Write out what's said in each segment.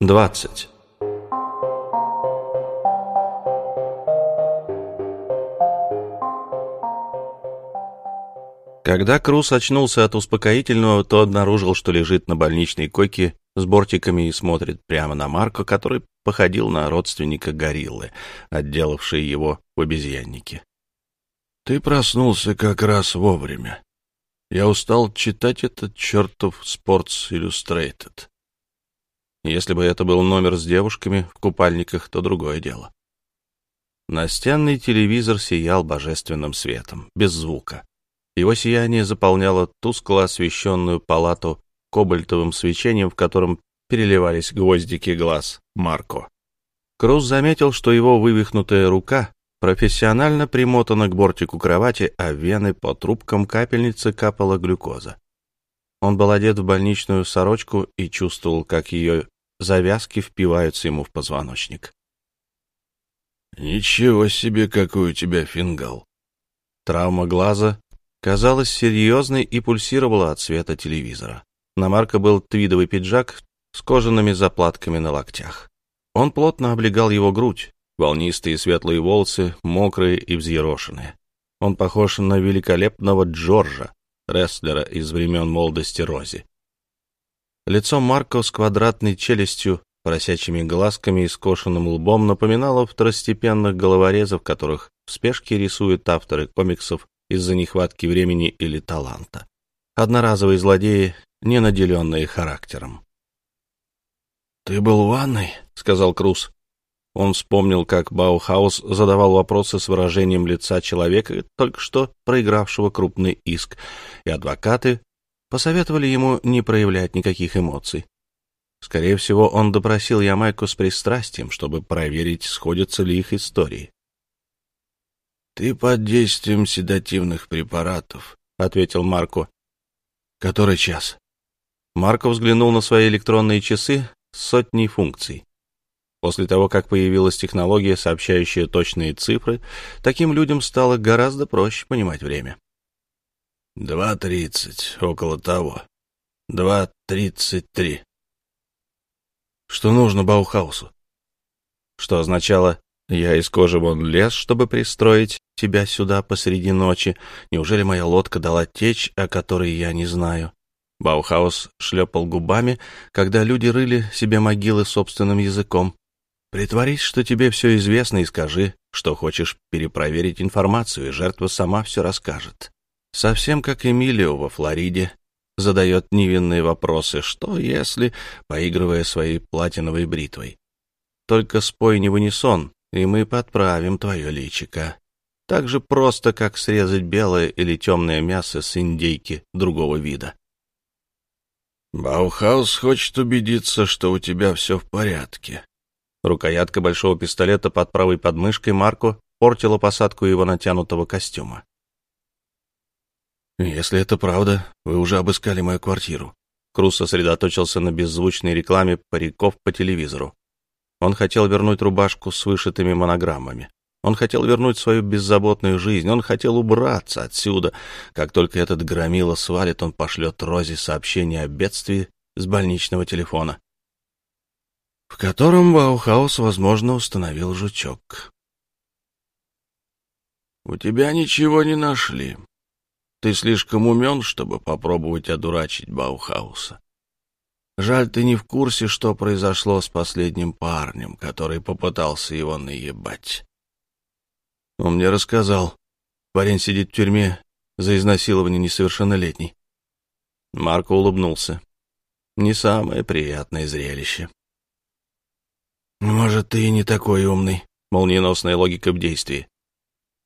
20. Когда Круз очнулся от успокоительного, то обнаружил, что лежит на больничной койке с бортиками и смотрит прямо на Марко, который походил на родственника гориллы, отделавшей его в обезьяннике. «Ты проснулся как раз вовремя. Я устал читать этот чертов Sports Illustrated». Если бы это был номер с девушками в купальниках, то другое дело. Настенный телевизор сиял божественным светом, без звука. Его сияние заполняло тускло освещенную палату кобальтовым свечением, в котором переливались гвоздики глаз Марко. Круз заметил, что его вывихнутая рука профессионально примотана к бортику кровати, а вены по трубкам капельницы капала глюкоза. Он был одет в больничную сорочку и чувствовал, как ее завязки впиваются ему в позвоночник. «Ничего себе, какой у тебя фингал!» Травма глаза казалась серьезной и пульсировала от света телевизора. На Марка был твидовый пиджак с кожаными заплатками на локтях. Он плотно облегал его грудь, волнистые светлые волосы, мокрые и взъерошенные. Он похож на великолепного Джорджа, рестлера из времен молодости Рози. Лицо Марко с квадратной челюстью, поросячьими глазками и скошенным лбом напоминало второстепенных головорезов, которых в спешке рисуют авторы комиксов из-за нехватки времени или таланта. Одноразовые злодеи, не наделенные характером. «Ты был в ванной?» — сказал Круз. Он вспомнил, как Баухаус задавал вопросы с выражением лица человека, только что проигравшего крупный иск, и адвокаты посоветовали ему не проявлять никаких эмоций. Скорее всего, он допросил Ямайку с пристрастием, чтобы проверить, сходятся ли их истории. «Ты под действием седативных препаратов», — ответил Марко. «Который час?» Марко взглянул на свои электронные часы с сотней функций. После того, как появилась технология, сообщающая точные цифры, таким людям стало гораздо проще понимать время. Два тридцать, около того. Два тридцать три. Что нужно Баухаусу? Что означало «я из кожи вон лез, чтобы пристроить тебя сюда посреди ночи. Неужели моя лодка дала течь, о которой я не знаю?» Баухаус шлепал губами, когда люди рыли себе могилы собственным языком. «Притворись, что тебе все известно, и скажи, что хочешь перепроверить информацию, и жертва сама все расскажет». Совсем как Эмилио во Флориде задает невинные вопросы «что если?», поигрывая своей платиновой бритвой. Только спой не в унисон, и мы подправим твое личико. Так же просто, как срезать белое или темное мясо с индейки другого вида. «Баухаус хочет убедиться, что у тебя все в порядке». Рукоятка большого пистолета под правой подмышкой Марко портила посадку его натянутого костюма. «Если это правда, вы уже обыскали мою квартиру». Круз сосредоточился на беззвучной рекламе париков по телевизору. Он хотел вернуть рубашку с вышитыми монограммами. Он хотел вернуть свою беззаботную жизнь. Он хотел убраться отсюда. Как только этот громила свалит, он пошлет Розе сообщение о бедствии с больничного телефона, в котором Баухаус, возможно, установил жучок. «У тебя ничего не нашли», ты слишком умен, чтобы попробовать одурачить Баухауса. Жаль, ты не в курсе, что произошло с последним парнем, который попытался его наебать. Он мне рассказал. Парень сидит в тюрьме за изнасилование несовершеннолетней. Марко улыбнулся. Не самое приятное зрелище. «Может, ты и не такой умный», — молниеносная логика в действии.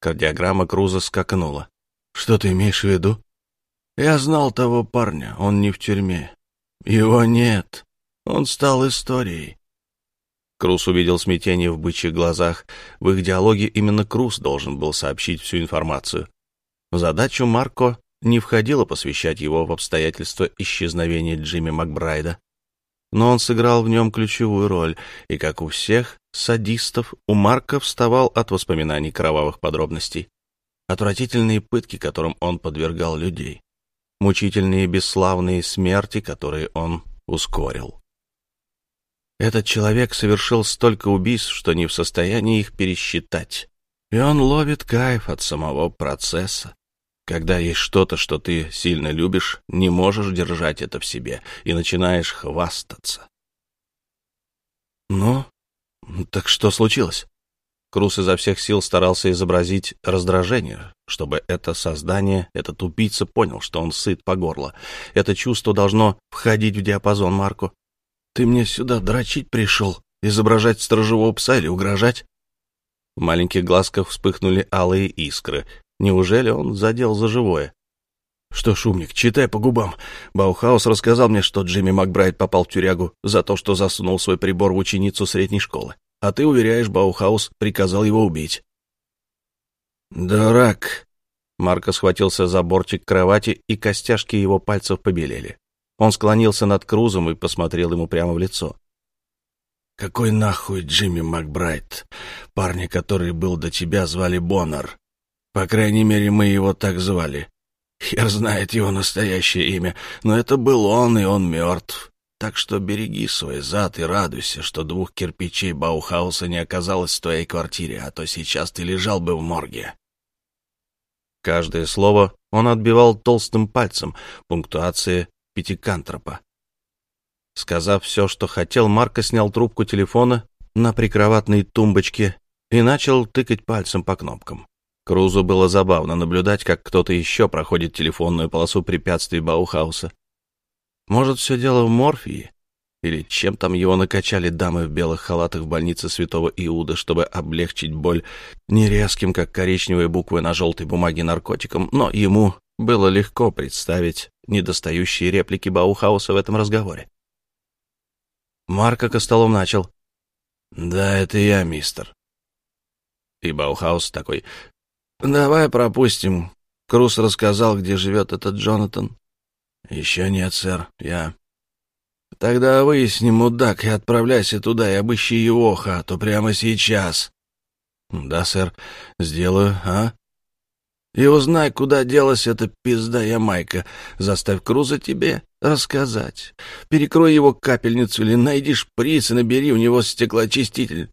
Кардиограмма Круза скакнула. Что ты имеешь в виду? Я знал того парня, он не в тюрьме. Его нет. Он стал историей. Крус увидел смятение в бычьих глазах. В их диалоге именно Крус должен был сообщить всю информацию. В задачу Марко не входило посвящать его в обстоятельства исчезновения Джимми Макбрайда. Но он сыграл в нем ключевую роль, и, как у всех садистов, у Марка вставал от воспоминаний кровавых подробностей отвратительные пытки, которым он подвергал людей, мучительные бесславные смерти, которые он ускорил. Этот человек совершил столько убийств, что не в состоянии их пересчитать. И он ловит кайф от самого процесса. Когда есть что-то, что ты сильно любишь, не можешь держать это в себе и начинаешь хвастаться. Ну, так что случилось? Круз изо всех сил старался изобразить раздражение, чтобы это создание, этот убийца понял, что он сыт по горло. Это чувство должно входить в диапазон Марку. «Ты мне сюда дрочить пришел? Изображать сторожевого пса или угрожать?» В маленьких глазках вспыхнули алые искры. Неужели он задел за живое? Что, шумник, читай по губам. Баухаус рассказал мне, что Джимми Макбрайт попал в тюрягу за то, что засунул свой прибор в ученицу средней школы. А ты уверяешь, Баухаус приказал его убить. Дурак. Марко схватился за бортик кровати, и костяшки его пальцев побелели. Он склонился над Крузом и посмотрел ему прямо в лицо. «Какой нахуй Джимми Макбрайт? Парня, который был до тебя, звали Боннер. По крайней мере, мы его так звали. Хер знает его настоящее имя, но это был он, и он мертв. Так что береги свой зад и радуйся, что двух кирпичей Баухауса не оказалось в твоей квартире, а то сейчас ты лежал бы в морге. Каждое слово он отбивал толстым пальцем, пунктуация пятикантропа. Сказав все, что хотел, Марко снял трубку телефона на прикроватной тумбочке и начал тыкать пальцем по кнопкам. Крузу было забавно наблюдать, как кто-то еще проходит телефонную полосу препятствий Баухауса. Может, все дело в морфии? Или чем там его накачали дамы в белых халатах в больнице святого Иуда, чтобы облегчить боль не как коричневые буквы на желтой бумаге наркотиком, но ему было легко представить недостающие реплики Баухауса в этом разговоре. Марко Костолом начал. «Да, это я, мистер». И Баухаус такой, «Давай пропустим. Крус рассказал, где живет этот Джонатан». «Еще нет, сэр. Я...» «Тогда выясни, мудак, и отправляйся туда и обыщи его хату прямо сейчас». «Да, сэр. Сделаю, а?» «И узнай, куда делась эта пизда Ямайка. Заставь Круза тебе рассказать. Перекрой его капельницу или найди шприц и набери у него стеклоочиститель».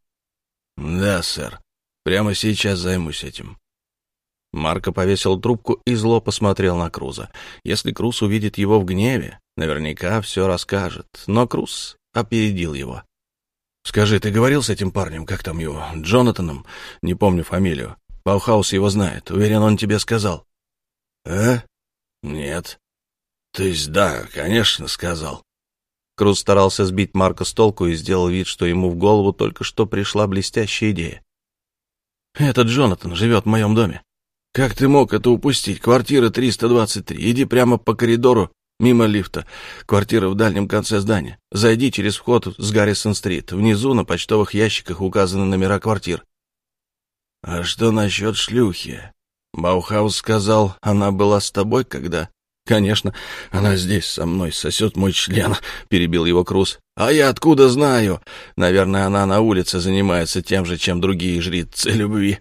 «Да, сэр. Прямо сейчас займусь этим». Марко повесил трубку и зло посмотрел на Круза. Если Круз увидит его в гневе, наверняка все расскажет. Но Круз опередил его. «Скажи, ты говорил с этим парнем, как там его, Джонатаном? Не помню фамилию. Баухаус его знает. Уверен, он тебе сказал». «Э? Нет». «То есть да, конечно, сказал». Круз старался сбить Марка с толку и сделал вид, что ему в голову только что пришла блестящая идея. «Этот Джонатан живет в моем доме. «Как ты мог это упустить? Квартира 323. Иди прямо по коридору, мимо лифта. Квартира в дальнем конце здания. Зайди через вход с Гаррисон-стрит. Внизу на почтовых ящиках указаны номера квартир». «А что насчет шлюхи?» Баухаус сказал, она была с тобой, когда... «Конечно, она здесь со мной сосет мой член», — перебил его Круз. «А я откуда знаю? Наверное, она на улице занимается тем же, чем другие жрицы любви».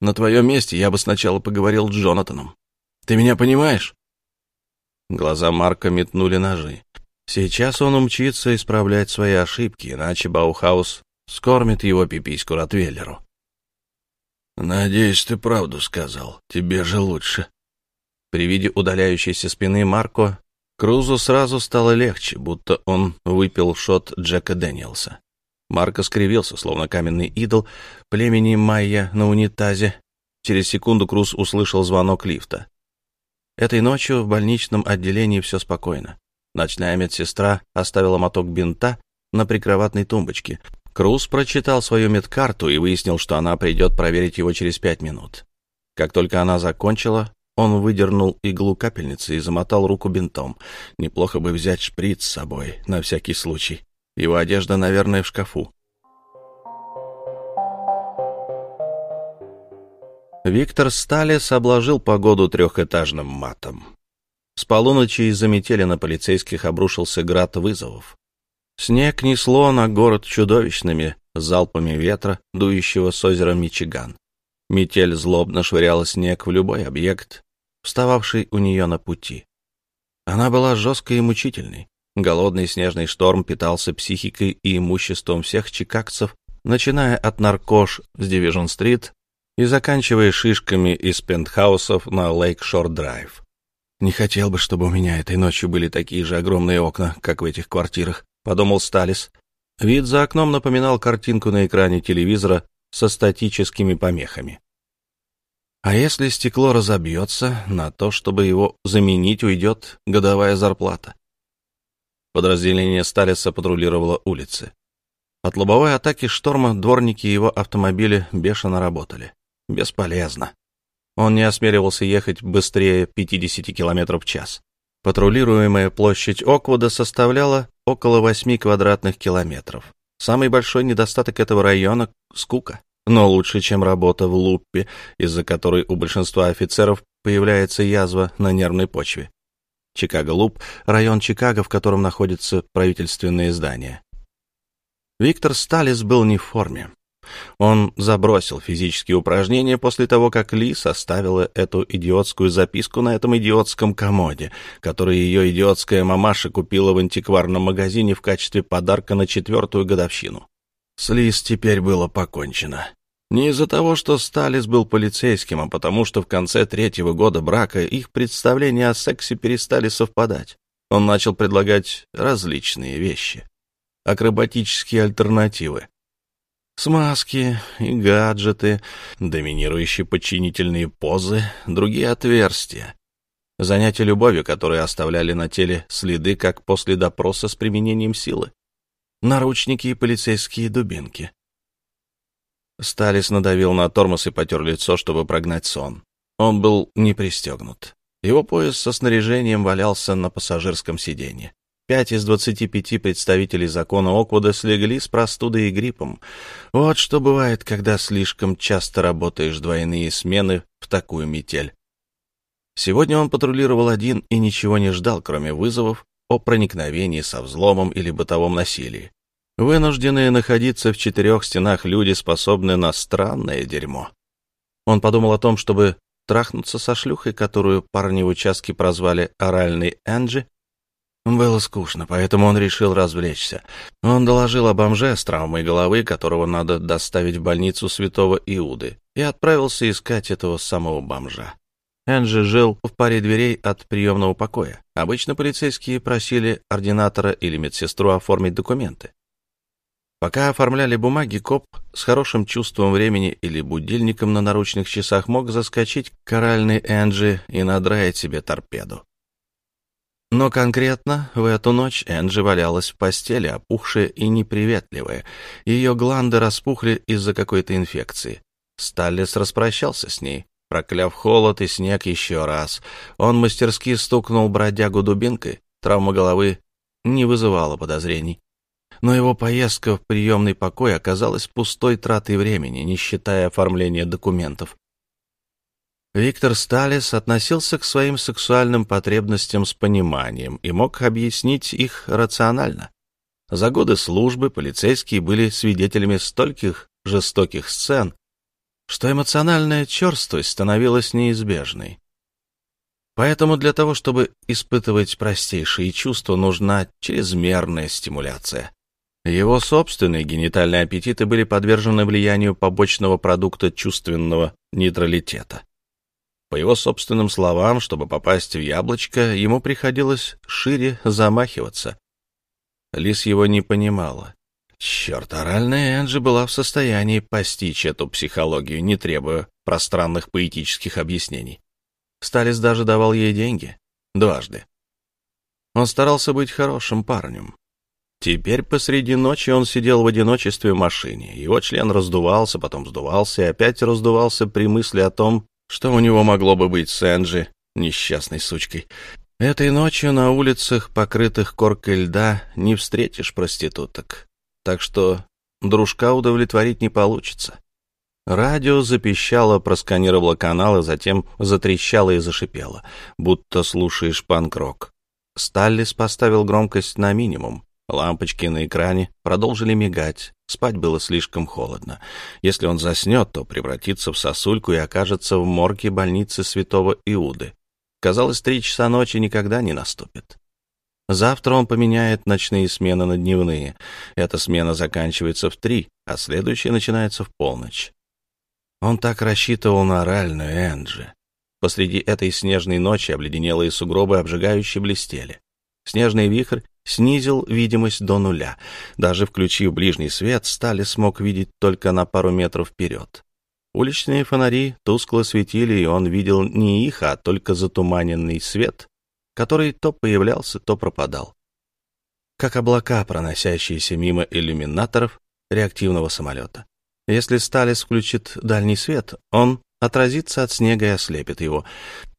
На твоем месте я бы сначала поговорил с Джонатаном. Ты меня понимаешь?» Глаза Марко метнули ножи. Сейчас он умчится исправлять свои ошибки, иначе Баухаус скормит его пипиську Ротвейлеру. «Надеюсь, ты правду сказал. Тебе же лучше». При виде удаляющейся спины Марко Крузу сразу стало легче, будто он выпил шот Джека Дэниелса. Марко скривился, словно каменный идол племени майя на унитазе. Через секунду Круз услышал звонок лифта. Этой ночью в больничном отделении все спокойно. Ночная медсестра оставила моток бинта на прикроватной тумбочке. Круз прочитал свою медкарту и выяснил, что она придет проверить его через пять минут. Как только она закончила, он выдернул иглу капельницы и замотал руку бинтом. Неплохо бы взять шприц с собой, на всякий случай. Его одежда, наверное, в шкафу. Виктор Сталис обложил погоду трехэтажным матом. С полуночи из-за метели на полицейских обрушился град вызовов. Снег несло на город чудовищными залпами ветра, дующего с озера Мичиган. Метель злобно швыряла снег в любой объект, встававший у нее на пути. Она была жесткой и мучительной, Голодный снежный шторм питался психикой и имуществом всех чикагцев, начиная от наркош с Дивижн-стрит и заканчивая шишками из пентхаусов на Лейк-Шор-драйв. «Не хотел бы, чтобы у меня этой ночью были такие же огромные окна, как в этих квартирах», — подумал Сталис. Вид за окном напоминал картинку на экране телевизора со статическими помехами. А если стекло разобьется, на то, чтобы его заменить, уйдет годовая зарплата. Подразделение Сталиса патрулировало улицы. От лобовой атаки шторма дворники его автомобиля бешено работали. Бесполезно. Он не осмеливался ехать быстрее 50 км в час. Патрулируемая площадь Оквуда составляла около 8 квадратных километров. Самый большой недостаток этого района — скука но лучше, чем работа в луппе, из-за которой у большинства офицеров появляется язва на нервной почве. Чикаго-Луп — район Чикаго, в котором находятся правительственные здания. Виктор Сталис был не в форме. Он забросил физические упражнения после того, как Ли составила эту идиотскую записку на этом идиотском комоде, который ее идиотская мамаша купила в антикварном магазине в качестве подарка на четвертую годовщину. С Лис теперь было покончено. Не из-за того, что Сталис был полицейским, а потому что в конце третьего года брака их представления о сексе перестали совпадать. Он начал предлагать различные вещи. Акробатические альтернативы. Смазки и гаджеты, доминирующие подчинительные позы, другие отверстия. Занятия любовью, которые оставляли на теле следы, как после допроса с применением силы. Наручники и полицейские дубинки. Сталис надавил на тормоз и потер лицо, чтобы прогнать сон. Он был не пристегнут. Его пояс со снаряжением валялся на пассажирском сиденье. Пять из двадцати пяти представителей закона Оквуда слегли с простудой и гриппом. Вот что бывает, когда слишком часто работаешь двойные смены в такую метель. Сегодня он патрулировал один и ничего не ждал, кроме вызовов о проникновении со взломом или бытовом насилии. Вынужденные находиться в четырех стенах люди способны на странное дерьмо. Он подумал о том, чтобы трахнуться со шлюхой, которую парни в участке прозвали «оральной Энджи». Было скучно, поэтому он решил развлечься. Он доложил о бомже с травмой головы, которого надо доставить в больницу святого Иуды, и отправился искать этого самого бомжа. Энджи жил в паре дверей от приемного покоя. Обычно полицейские просили ординатора или медсестру оформить документы. Пока оформляли бумаги, коп с хорошим чувством времени или будильником на наручных часах мог заскочить к коральной Энджи и надраить себе торпеду. Но конкретно в эту ночь Энджи валялась в постели, опухшая и неприветливая. Ее гланды распухли из-за какой-то инфекции. Сталлис распрощался с ней, прокляв холод и снег еще раз. Он мастерски стукнул бродягу дубинкой, травма головы не вызывала подозрений но его поездка в приемный покой оказалась пустой тратой времени, не считая оформления документов. Виктор Сталис относился к своим сексуальным потребностям с пониманием и мог объяснить их рационально. За годы службы полицейские были свидетелями стольких жестоких сцен, что эмоциональная черствость становилась неизбежной. Поэтому для того, чтобы испытывать простейшие чувства, нужна чрезмерная стимуляция. Его собственные генитальные аппетиты были подвержены влиянию побочного продукта чувственного нейтралитета. По его собственным словам, чтобы попасть в яблочко, ему приходилось шире замахиваться. Лис его не понимала. Черт, оральная Энджи была в состоянии постичь эту психологию, не требуя пространных поэтических объяснений. Сталис даже давал ей деньги. Дважды. Он старался быть хорошим парнем, Теперь посреди ночи он сидел в одиночестве в машине. Его член раздувался, потом сдувался и опять раздувался при мысли о том, что у него могло бы быть с Энджи, несчастной сучкой. Этой ночью на улицах, покрытых коркой льда, не встретишь проституток. Так что дружка удовлетворить не получится. Радио запищало, просканировало каналы, затем затрещало и зашипело, будто слушаешь панк-рок. Сталлис поставил громкость на минимум. Лампочки на экране продолжили мигать. Спать было слишком холодно. Если он заснет, то превратится в сосульку и окажется в морге больницы святого Иуды. Казалось, три часа ночи никогда не наступит. Завтра он поменяет ночные смены на дневные. Эта смена заканчивается в три, а следующая начинается в полночь. Он так рассчитывал на оральную Энджи. Посреди этой снежной ночи обледенелые сугробы обжигающе блестели. Снежный вихрь снизил видимость до нуля. Даже включив ближний свет, Стали смог видеть только на пару метров вперед. Уличные фонари тускло светили, и он видел не их, а только затуманенный свет, который то появлялся, то пропадал. Как облака, проносящиеся мимо иллюминаторов реактивного самолета. Если Сталис включит дальний свет, он отразится от снега и ослепит его.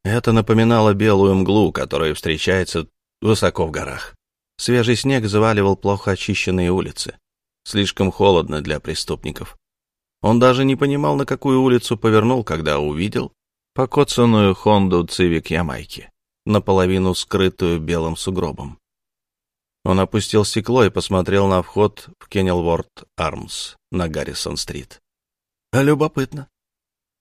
Это напоминало белую мглу, которая встречается высоко в горах. Свежий снег заваливал плохо очищенные улицы. Слишком холодно для преступников. Он даже не понимал, на какую улицу повернул, когда увидел покоцанную Хонду Цивик Ямайки наполовину скрытую белым сугробом. Он опустил стекло и посмотрел на вход в Кенилворт Армс на Гаррисон-стрит. Любопытно.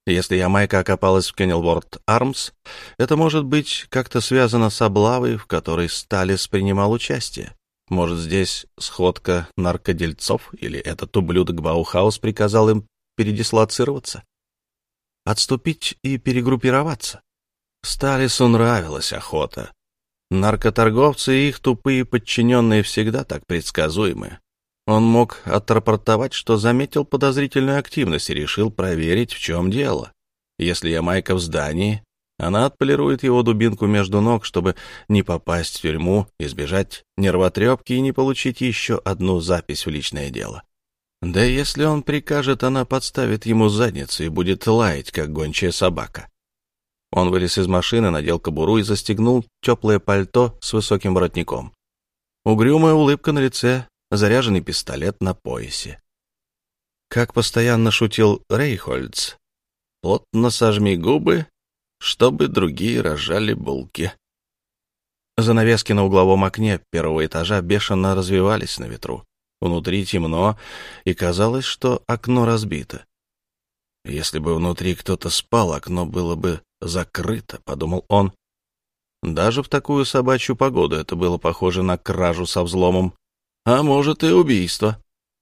Если Ямайка окопалась в Кенилворт Армс, это может быть как-то связано с облавой, в которой Сталис принимал участие. Может, здесь сходка наркодельцов, или этот ублюдок Баухаус приказал им передислоцироваться? Отступить и перегруппироваться? Сталису нравилась охота. Наркоторговцы и их тупые подчиненные всегда так предсказуемы. Он мог отрапортовать, что заметил подозрительную активность и решил проверить, в чем дело. Если Ямайка в здании, она отполирует его дубинку между ног, чтобы не попасть в тюрьму, избежать нервотрепки и не получить еще одну запись в личное дело. Да если он прикажет, она подставит ему задницу и будет лаять, как гончая собака. Он вылез из машины, надел кобуру и застегнул теплое пальто с высоким воротником. Угрюмая улыбка на лице, заряженный пистолет на поясе. Как постоянно шутил Рейхольдс, плотно сожми губы, чтобы другие рожали булки. Занавески на угловом окне первого этажа бешено развивались на ветру. Внутри темно, и казалось, что окно разбито. Если бы внутри кто-то спал, окно было бы закрыто, — подумал он. Даже в такую собачью погоду это было похоже на кражу со взломом, а может и убийство.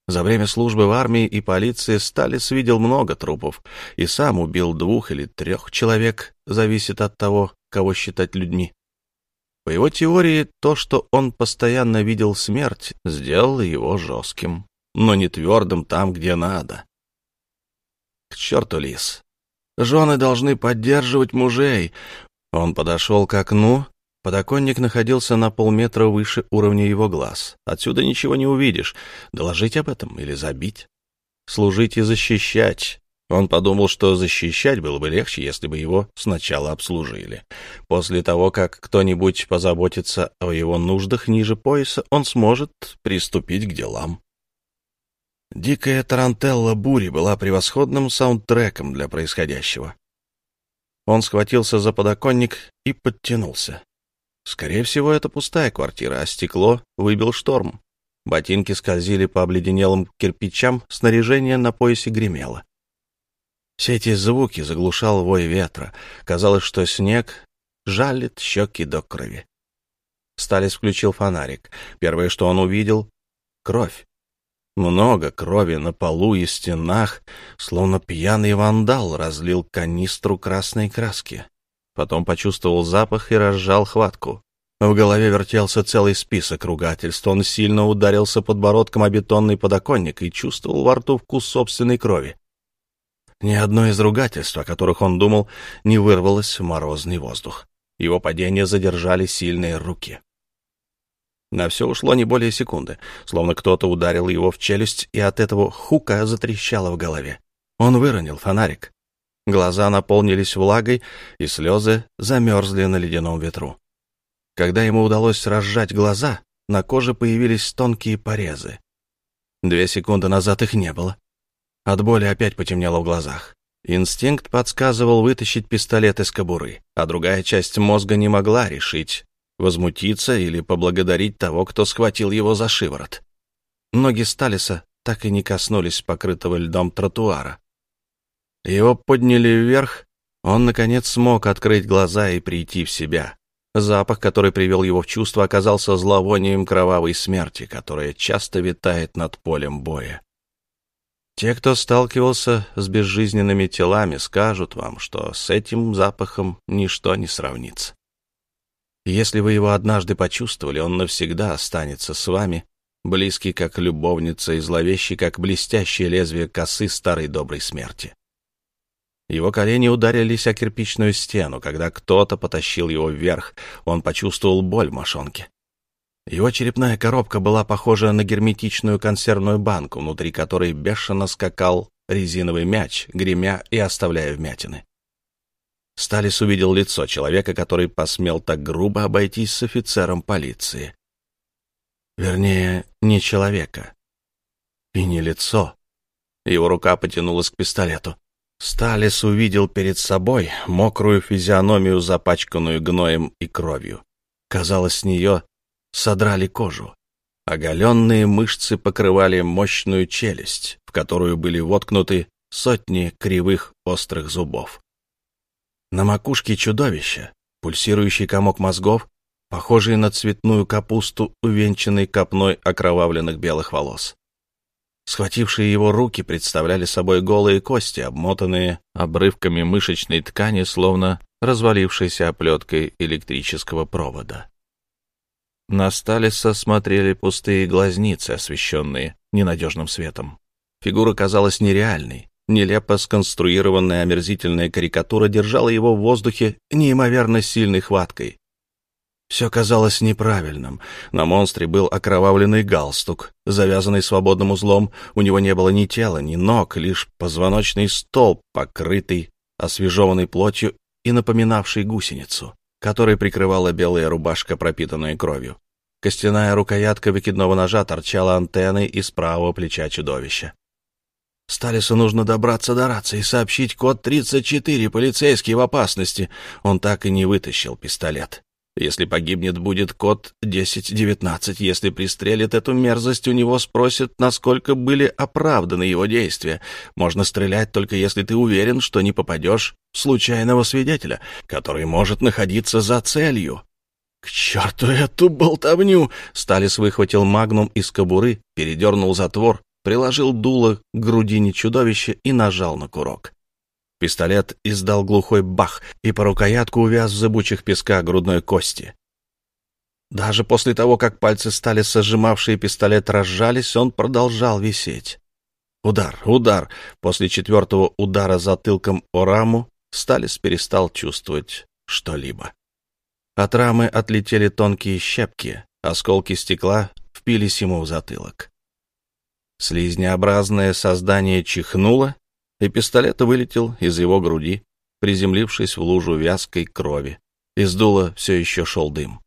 За время службы в армии и полиции Сталис видел много трупов и сам убил двух или трех человек, зависит от того, кого считать людьми. По его теории, то, что он постоянно видел смерть, сделало его жестким, но не твердым там, где надо. К черту лис. Жены должны поддерживать мужей. Он подошел к окну. Подоконник находился на полметра выше уровня его глаз. Отсюда ничего не увидишь. Доложить об этом или забить? Служить и защищать. Он подумал, что защищать было бы легче, если бы его сначала обслужили. После того, как кто-нибудь позаботится о его нуждах ниже пояса, он сможет приступить к делам. Дикая тарантелла бури была превосходным саундтреком для происходящего. Он схватился за подоконник и подтянулся. Скорее всего, это пустая квартира, а стекло выбил шторм. Ботинки скользили по обледенелым кирпичам, снаряжение на поясе гремело. Все эти звуки заглушал вой ветра. Казалось, что снег жалит щеки до крови. Сталис включил фонарик. Первое, что он увидел — кровь. Много крови на полу и стенах, словно пьяный вандал разлил канистру красной краски. Потом почувствовал запах и разжал хватку. В голове вертелся целый список ругательств. Он сильно ударился подбородком о бетонный подоконник и чувствовал во рту вкус собственной крови. Ни одно из ругательств, о которых он думал, не вырвалось в морозный воздух. Его падение задержали сильные руки. На все ушло не более секунды, словно кто-то ударил его в челюсть, и от этого хука затрещало в голове. Он выронил фонарик. Глаза наполнились влагой, и слезы замерзли на ледяном ветру. Когда ему удалось разжать глаза, на коже появились тонкие порезы. Две секунды назад их не было. От боли опять потемнело в глазах. Инстинкт подсказывал вытащить пистолет из кобуры, а другая часть мозга не могла решить, возмутиться или поблагодарить того, кто схватил его за шиворот. Ноги Сталиса так и не коснулись покрытого льдом тротуара. Его подняли вверх, он, наконец, смог открыть глаза и прийти в себя. Запах, который привел его в чувство, оказался зловонием кровавой смерти, которая часто витает над полем боя. Те, кто сталкивался с безжизненными телами, скажут вам, что с этим запахом ничто не сравнится. Если вы его однажды почувствовали, он навсегда останется с вами, близкий как любовница и зловещий, как блестящее лезвие косы старой доброй смерти. Его колени ударились о кирпичную стену, когда кто-то потащил его вверх, он почувствовал боль в мошонке. Его черепная коробка была похожа на герметичную консервную банку, внутри которой бешено скакал резиновый мяч, гремя и оставляя вмятины. Сталис увидел лицо человека, который посмел так грубо обойтись с офицером полиции. Вернее, не человека. И не лицо. Его рука потянулась к пистолету. Сталис увидел перед собой мокрую физиономию, запачканную гноем и кровью. Казалось, с нее содрали кожу. Оголенные мышцы покрывали мощную челюсть, в которую были воткнуты сотни кривых острых зубов. На макушке чудовища пульсирующий комок мозгов, похожий на цветную капусту, увенчанный копной окровавленных белых волос. Схватившие его руки представляли собой голые кости, обмотанные обрывками мышечной ткани, словно развалившейся оплеткой электрического провода. На Сталиса смотрели пустые глазницы, освещенные ненадежным светом. Фигура казалась нереальной. Нелепо сконструированная омерзительная карикатура держала его в воздухе неимоверно сильной хваткой. Все казалось неправильным. На монстре был окровавленный галстук, завязанный свободным узлом. У него не было ни тела, ни ног, лишь позвоночный столб, покрытый освежеванной плотью и напоминавший гусеницу, которой прикрывала белая рубашка, пропитанная кровью. Костяная рукоятка выкидного ножа торчала антенной из правого плеча чудовища. Сталису нужно добраться до рации и сообщить код 34, полицейский в опасности. Он так и не вытащил пистолет. Если погибнет, будет код 1019. Если пристрелит эту мерзость, у него спросят, насколько были оправданы его действия. Можно стрелять только если ты уверен, что не попадешь в случайного свидетеля, который может находиться за целью. «К черту эту болтовню!» Сталис выхватил магнум из кобуры, передернул затвор, приложил дуло к грудине чудовища и нажал на курок. Пистолет издал глухой бах, и по рукоятку увяз в зыбучих песках грудной кости. Даже после того, как пальцы стали сожимавшие пистолет разжались, он продолжал висеть. Удар, удар. После четвертого удара затылком о раму Сталис перестал чувствовать что-либо. От рамы отлетели тонкие щепки, осколки стекла впились ему в затылок. Слизнеобразное создание чихнуло и пистолет вылетел из его груди, приземлившись в лужу вязкой крови. Из дула все еще шел дым.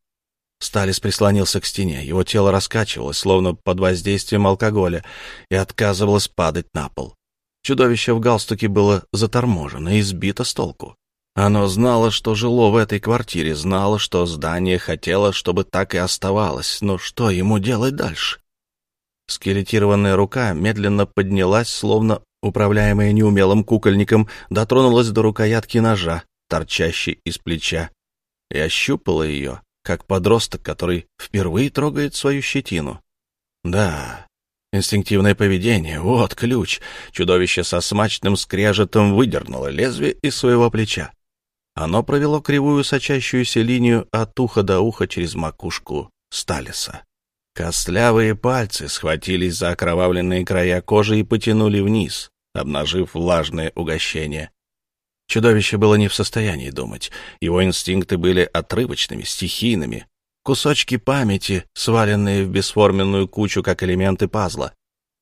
Сталис прислонился к стене, его тело раскачивалось, словно под воздействием алкоголя, и отказывалось падать на пол. Чудовище в галстуке было заторможено и сбито с толку. Оно знало, что жило в этой квартире, знало, что здание хотело, чтобы так и оставалось, но что ему делать дальше? Скелетированная рука медленно поднялась, словно управляемая неумелым кукольником, дотронулась до рукоятки ножа, торчащей из плеча, и ощупала ее, как подросток, который впервые трогает свою щетину. Да, инстинктивное поведение — вот ключ. Чудовище со смачным скрежетом выдернуло лезвие из своего плеча. Оно провело кривую сочащуюся линию от уха до уха через макушку Сталиса. Костлявые пальцы схватились за окровавленные края кожи и потянули вниз, обнажив влажное угощение. Чудовище было не в состоянии думать. Его инстинкты были отрывочными, стихийными. Кусочки памяти, сваленные в бесформенную кучу, как элементы пазла.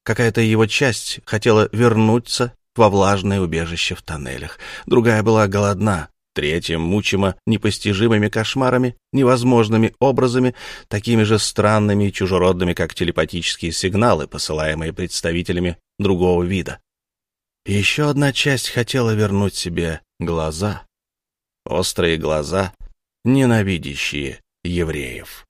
Какая-то его часть хотела вернуться во влажное убежище в тоннелях. Другая была голодна, Третья мучима непостижимыми кошмарами, невозможными образами, такими же странными и чужеродными, как телепатические сигналы, посылаемые представителями другого вида. еще одна часть хотела вернуть себе глаза, острые глаза, ненавидящие евреев.